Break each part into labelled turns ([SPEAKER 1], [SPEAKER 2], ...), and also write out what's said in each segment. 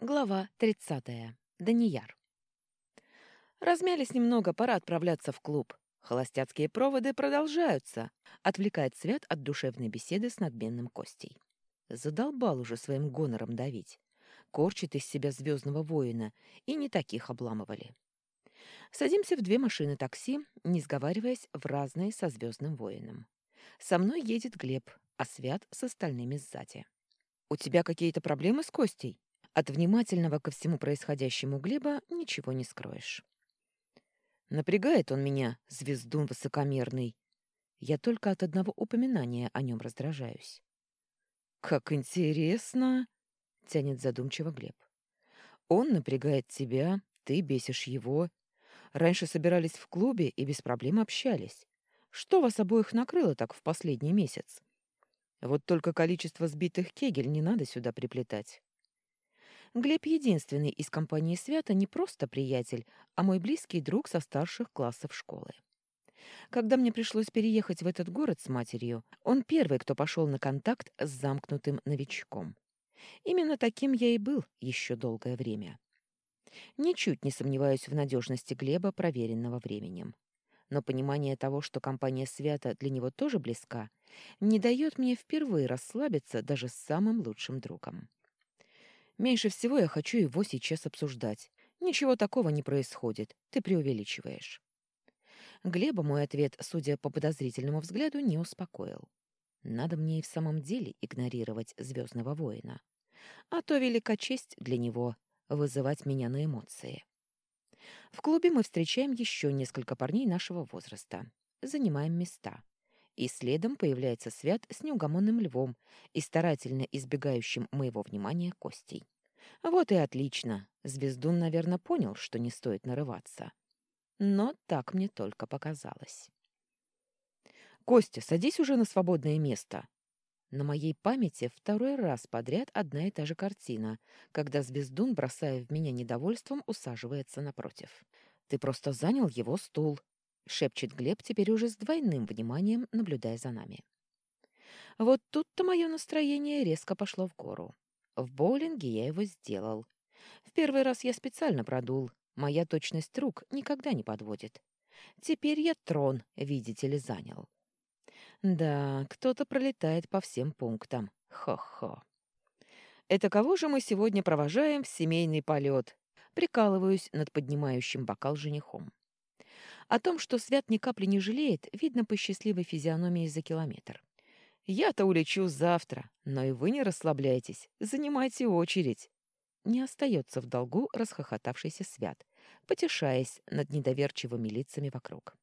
[SPEAKER 1] Глава 30. Данияр. Размялись немного, пора отправляться в клуб. Холостяцкие проводы продолжаются. Отвлекает Свят от душевной беседы с надменным Костей. Задолбал уже своим гонором давить. Корчит из себя звездного воина, и не таких обламывали. Садимся в две машины такси, не сговариваясь в разные со звездным воином. Со мной едет Глеб, а Свят с остальными сзади. «У тебя какие-то проблемы с Костей?» От внимательного ко всему происходящему Глеба ничего не скроешь. Напрягает он меня, звездун высокомерный. Я только от одного упоминания о нем раздражаюсь. «Как интересно!» — тянет задумчиво Глеб. «Он напрягает тебя, ты бесишь его. Раньше собирались в клубе и без проблем общались. Что вас обоих накрыло так в последний месяц? Вот только количество сбитых кегель не надо сюда приплетать. Глеб единственный из компании Свята не просто приятель, а мой близкий друг со старших классов школы. Когда мне пришлось переехать в этот город с матерью, он первый, кто пошел на контакт с замкнутым новичком. Именно таким я и был еще долгое время. Ничуть не сомневаюсь в надежности Глеба, проверенного временем. Но понимание того, что компания Свята для него тоже близка, не дает мне впервые расслабиться даже с самым лучшим другом. Меньше всего я хочу его сейчас обсуждать. Ничего такого не происходит, ты преувеличиваешь. Глеба мой ответ, судя по подозрительному взгляду, не успокоил. Надо мне и в самом деле игнорировать звездного воина. А то велика честь для него вызывать меня на эмоции. В клубе мы встречаем еще несколько парней нашего возраста. Занимаем места. И следом появляется Свят с неугомонным львом и старательно избегающим моего внимания Костей. Вот и отлично. Звездун, наверное, понял, что не стоит нарываться. Но так мне только показалось. «Костя, садись уже на свободное место!» На моей памяти второй раз подряд одна и та же картина, когда Звездун, бросая в меня недовольством, усаживается напротив. «Ты просто занял его стул», — шепчет Глеб теперь уже с двойным вниманием, наблюдая за нами. Вот тут-то мое настроение резко пошло в гору. В боулинге я его сделал. В первый раз я специально продул. Моя точность рук никогда не подводит. Теперь я трон, видите ли, занял. Да, кто-то пролетает по всем пунктам. Хо-хо. Это кого же мы сегодня провожаем в семейный полет? Прикалываюсь над поднимающим бокал женихом. О том, что Свят ни капли не жалеет, видно по счастливой физиономии за километр. «Я-то улечу завтра, но и вы не расслабляйтесь, занимайте очередь». Не остается в долгу расхохотавшийся Свят, потешаясь над недоверчивыми лицами вокруг.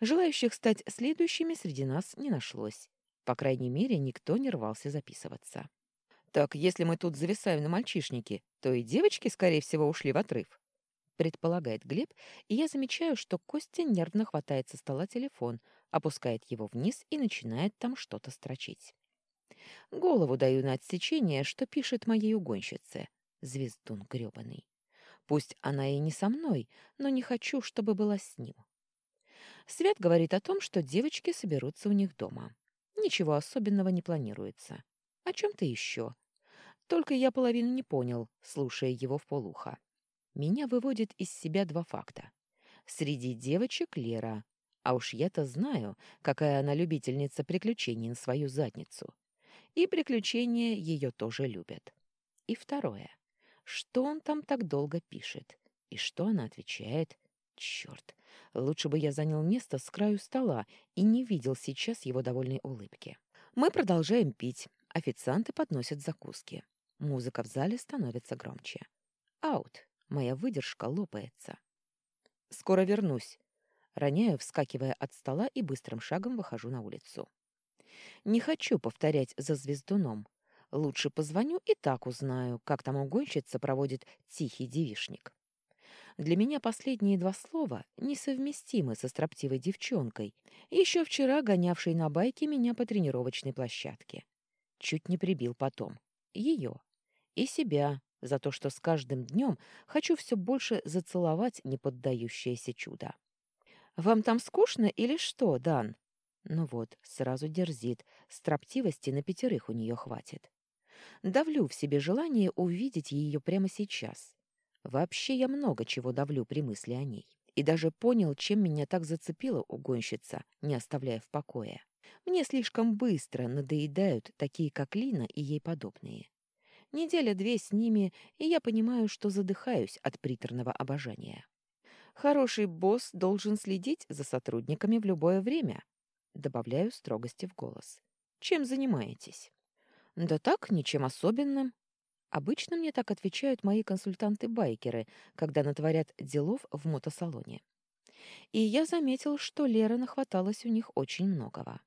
[SPEAKER 1] Желающих стать следующими среди нас не нашлось. По крайней мере, никто не рвался записываться. «Так, если мы тут зависаем на мальчишнике, то и девочки, скорее всего, ушли в отрыв», предполагает Глеб, и я замечаю, что Костя нервно хватает со стола телефон, опускает его вниз и начинает там что-то строчить. Голову даю на отсечение, что пишет моей угонщице, звездун грёбаный. Пусть она и не со мной, но не хочу, чтобы была с ним. Свят говорит о том, что девочки соберутся у них дома. Ничего особенного не планируется. О чем-то еще. Только я половину не понял, слушая его в полухо. Меня выводит из себя два факта. Среди девочек Лера, а уж я-то знаю, какая она любительница приключений на свою задницу. И приключения ее тоже любят. И второе. Что он там так долго пишет? И что она отвечает? Черт, лучше бы я занял место с краю стола и не видел сейчас его довольной улыбки. Мы продолжаем пить. Официанты подносят закуски. Музыка в зале становится громче. Аут. Моя выдержка лопается. «Скоро вернусь». Роняю, вскакивая от стола и быстрым шагом выхожу на улицу. Не хочу повторять за звездуном. Лучше позвоню и так узнаю, как там угонщица проводит тихий девишник. Для меня последние два слова несовместимы со строптивой девчонкой, еще вчера гонявшей на байке меня по тренировочной площадке. Чуть не прибил потом. Ее. И себя, за то, что с каждым днем хочу все больше зацеловать неподдающееся чудо. «Вам там скучно или что, Дан?» Ну вот, сразу дерзит, строптивости на пятерых у нее хватит. Давлю в себе желание увидеть ее прямо сейчас. Вообще я много чего давлю при мысли о ней. И даже понял, чем меня так зацепила угонщица, не оставляя в покое. Мне слишком быстро надоедают такие, как Лина и ей подобные. Неделя-две с ними, и я понимаю, что задыхаюсь от приторного обожания. Хороший босс должен следить за сотрудниками в любое время. Добавляю строгости в голос. Чем занимаетесь? Да так, ничем особенным. Обычно мне так отвечают мои консультанты-байкеры, когда натворят делов в мотосалоне. И я заметил, что Лера нахваталась у них очень многого.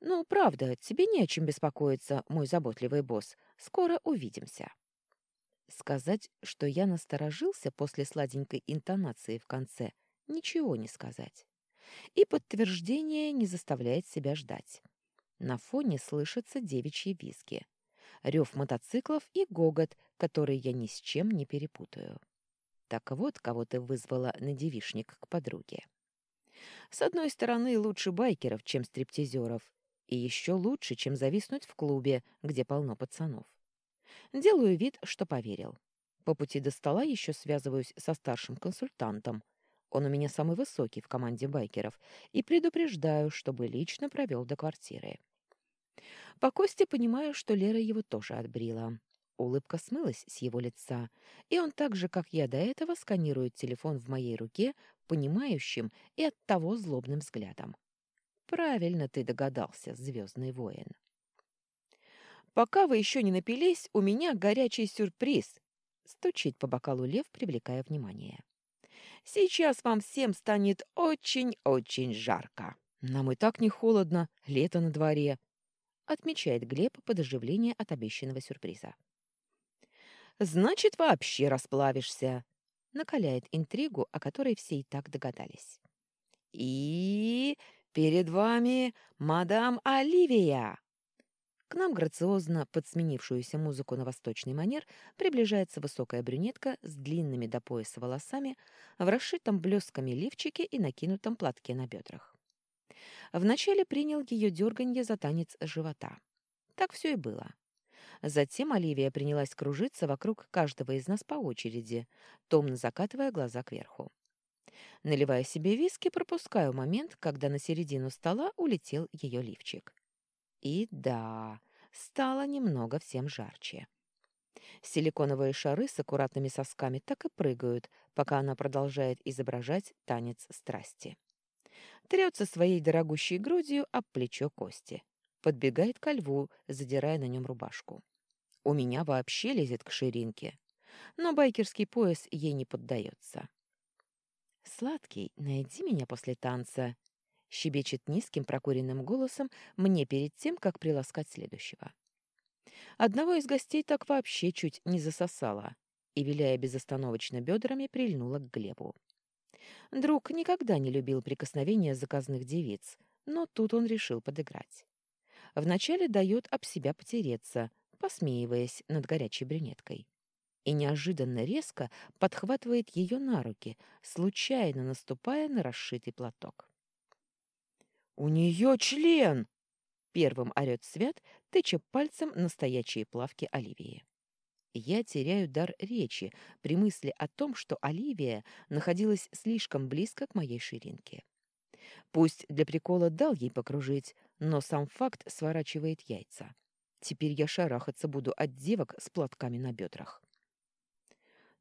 [SPEAKER 1] «Ну, правда, тебе не о чем беспокоиться, мой заботливый босс. Скоро увидимся». Сказать, что я насторожился после сладенькой интонации в конце, ничего не сказать. И подтверждение не заставляет себя ждать. На фоне слышатся девичьи визги, рев мотоциклов и гогот, который я ни с чем не перепутаю. Так вот, кого ты вызвала на девишник к подруге. С одной стороны, лучше байкеров, чем стриптизеров, и еще лучше, чем зависнуть в клубе, где полно пацанов. Делаю вид, что поверил. По пути до стола еще связываюсь со старшим консультантом. Он у меня самый высокий в команде байкеров, и предупреждаю, чтобы лично провел до квартиры. По Косте понимаю, что Лера его тоже отбрила. Улыбка смылась с его лица, и он так же, как я до этого, сканирует телефон в моей руке, понимающим и оттого злобным взглядом. Правильно ты догадался, звездный воин. «Пока вы еще не напились, у меня горячий сюрприз!» Стучит по бокалу лев, привлекая внимание. «Сейчас вам всем станет очень-очень жарко. Нам и так не холодно, лето на дворе», отмечает Глеб под оживление от обещанного сюрприза. «Значит, вообще расплавишься», накаляет интригу, о которой все и так догадались. «И перед вами мадам Оливия!» К нам грациозно, под сменившуюся музыку на восточный манер, приближается высокая брюнетка с длинными до пояса волосами, в расшитом блесками лифчике и накинутом платке на бедрах. Вначале принял ее дерганье за танец живота. Так все и было. Затем Оливия принялась кружиться вокруг каждого из нас по очереди, томно закатывая глаза кверху. Наливая себе виски, пропускаю момент, когда на середину стола улетел ее лифчик. И да, стало немного всем жарче. Силиконовые шары с аккуратными сосками так и прыгают, пока она продолжает изображать танец страсти. Трется своей дорогущей грудью об плечо Кости. Подбегает ко льву, задирая на нем рубашку. У меня вообще лезет к ширинке. Но байкерский пояс ей не поддается. «Сладкий, найди меня после танца», щебечет низким прокуренным голосом мне перед тем, как приласкать следующего. Одного из гостей так вообще чуть не засосала и, виляя безостановочно бедрами, прильнула к Глебу. Друг никогда не любил прикосновения заказных девиц, но тут он решил подыграть. Вначале дает об себя потереться, посмеиваясь над горячей брюнеткой. И неожиданно резко подхватывает ее на руки, случайно наступая на расшитый платок. «У нее член!» — первым орет Свят, тыча пальцем на стоячие плавки Оливии. Я теряю дар речи при мысли о том, что Оливия находилась слишком близко к моей ширинке. Пусть для прикола дал ей покружить, но сам факт сворачивает яйца. Теперь я шарахаться буду от девок с платками на бедрах.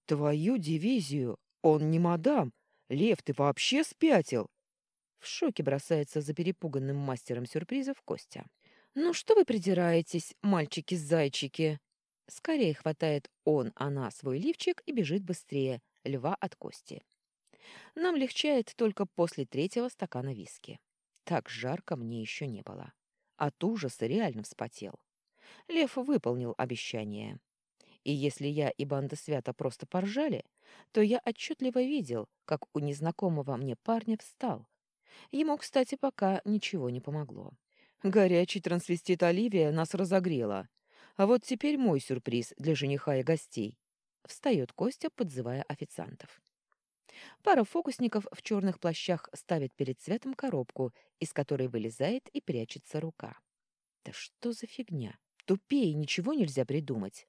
[SPEAKER 1] «Твою дивизию! Он не мадам! Лев, ты вообще спятил!» В шоке бросается за перепуганным мастером сюрпризов Костя. «Ну что вы придираетесь, мальчики-зайчики?» Скорее хватает он, она свой лифчик и бежит быстрее, льва от Кости. Нам легчает только после третьего стакана виски. Так жарко мне еще не было. От ужаса реально вспотел. Лев выполнил обещание. И если я и банда Свята просто поржали, то я отчетливо видел, как у незнакомого мне парня встал, Ему, кстати, пока ничего не помогло. Горячий трансвестит Оливия нас разогрела. А вот теперь мой сюрприз для жениха и гостей. Встает Костя, подзывая официантов. Пара фокусников в черных плащах ставит перед цветом коробку, из которой вылезает и прячется рука. Да что за фигня? Тупее ничего нельзя придумать.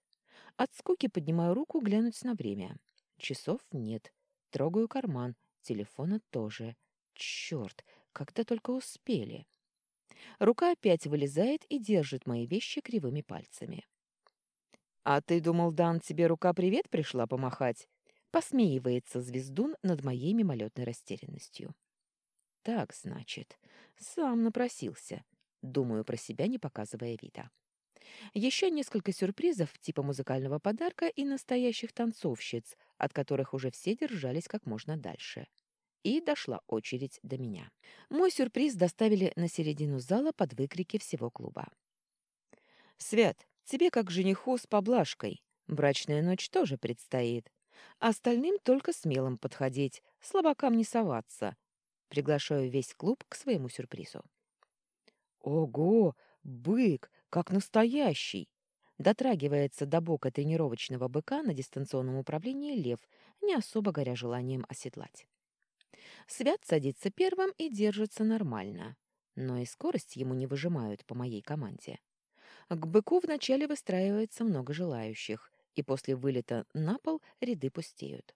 [SPEAKER 1] От скуки поднимаю руку глянуть на время. Часов нет. Трогаю карман. Телефона тоже. Черт, когда только успели. Рука опять вылезает и держит мои вещи кривыми пальцами. «А ты думал, Дан, тебе рука привет пришла помахать?» Посмеивается звездун над моей мимолетной растерянностью. «Так, значит, сам напросился», — думаю про себя, не показывая вида. Еще несколько сюрпризов типа музыкального подарка и настоящих танцовщиц, от которых уже все держались как можно дальше. И дошла очередь до меня. Мой сюрприз доставили на середину зала под выкрики всего клуба. «Свят, тебе как жениху с поблажкой. Брачная ночь тоже предстоит. Остальным только смелым подходить, слабакам не соваться. Приглашаю весь клуб к своему сюрпризу. «Ого! Бык! Как настоящий!» Дотрагивается до бока тренировочного быка на дистанционном управлении лев, не особо горя желанием оседлать. Свят садится первым и держится нормально, но и скорость ему не выжимают по моей команде. К быку вначале выстраивается много желающих, и после вылета на пол ряды пустеют.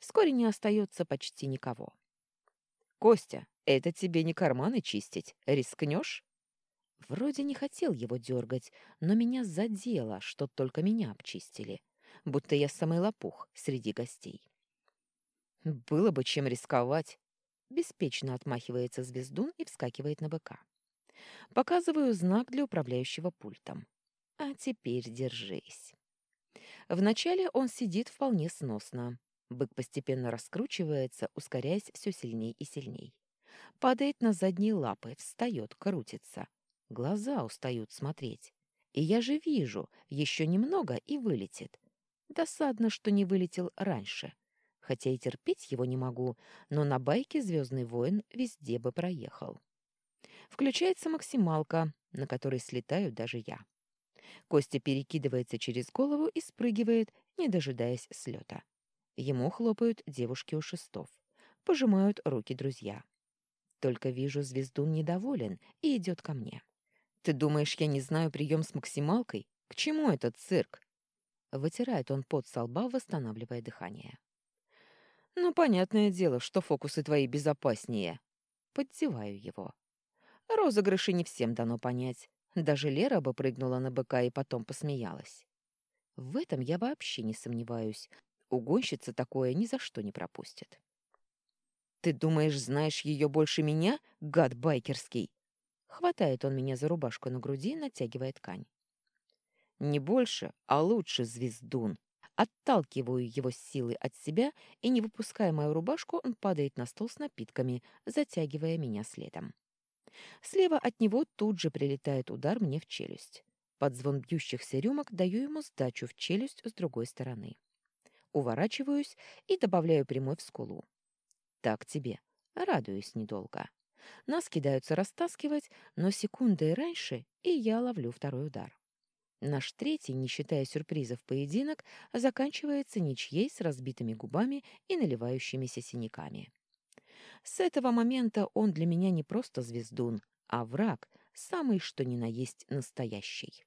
[SPEAKER 1] Вскоре не остается почти никого. «Костя, это тебе не карманы чистить. Рискнешь?» Вроде не хотел его дергать, но меня задело, что только меня обчистили, будто я самый лопух среди гостей. «Было бы чем рисковать», — беспечно отмахивается звездун и вскакивает на быка. Показываю знак для управляющего пультом. «А теперь держись». Вначале он сидит вполне сносно. Бык постепенно раскручивается, ускоряясь все сильней и сильней. Падает на задние лапы, встает, крутится. Глаза устают смотреть. И я же вижу, еще немного и вылетит. Досадно, что не вылетел раньше. Хотя и терпеть его не могу, но на байке «Звездный воин» везде бы проехал. Включается максималка, на которой слетаю даже я. Костя перекидывается через голову и спрыгивает, не дожидаясь слета. Ему хлопают девушки у шестов. Пожимают руки друзья. Только вижу, звездун недоволен и идет ко мне. «Ты думаешь, я не знаю прием с максималкой? К чему этот цирк?» Вытирает он пот со лба, восстанавливая дыхание. «Ну, понятное дело, что фокусы твои безопаснее». Поддеваю его. Розыгрыши не всем дано понять. Даже Лера бы прыгнула на быка и потом посмеялась. В этом я вообще не сомневаюсь. Угонщица такое ни за что не пропустит. «Ты думаешь, знаешь ее больше меня, гад байкерский?» Хватает он меня за рубашку на груди, натягивая ткань. «Не больше, а лучше, звездун!» Отталкиваю его силой от себя, и, не выпуская мою рубашку, он падает на стол с напитками, затягивая меня следом. Слева от него тут же прилетает удар мне в челюсть. Под звон бьющихся рюмок даю ему сдачу в челюсть с другой стороны. Уворачиваюсь и добавляю прямой в скулу. Так тебе. Радуюсь недолго. Нас кидаются растаскивать, но секундой раньше, и я ловлю второй удар. Наш третий, не считая сюрпризов поединок, заканчивается ничьей с разбитыми губами и наливающимися синяками. С этого момента он для меня не просто звездун, а враг, самый что ни на есть настоящий.